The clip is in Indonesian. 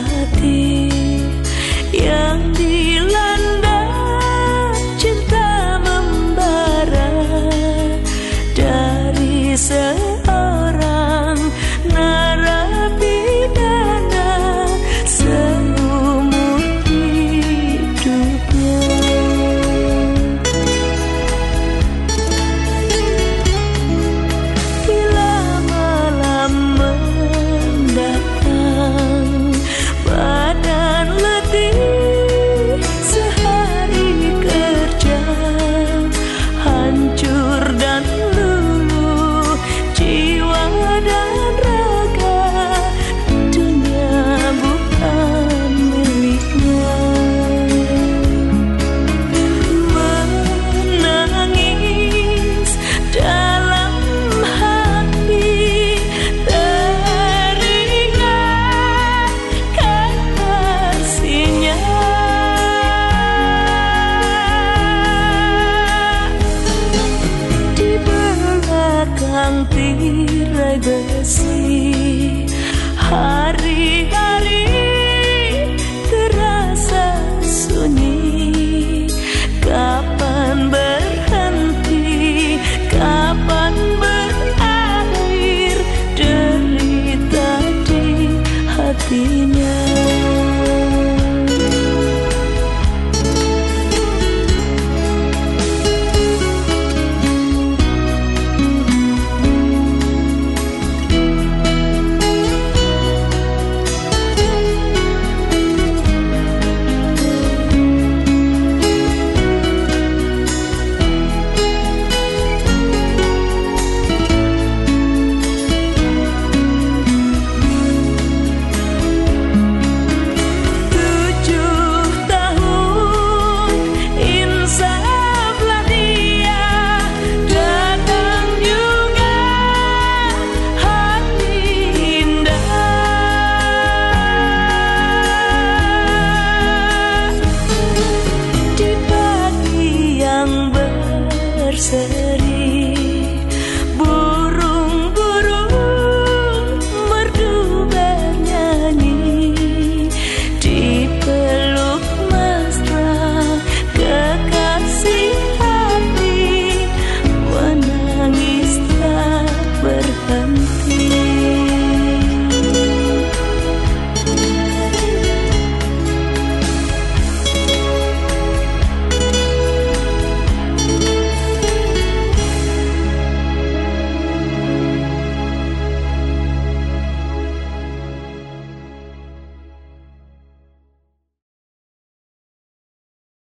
hati. besi. Hari-hari terasa sunyi. Kapan berhenti, kapan berakhir? Derita di hatinya.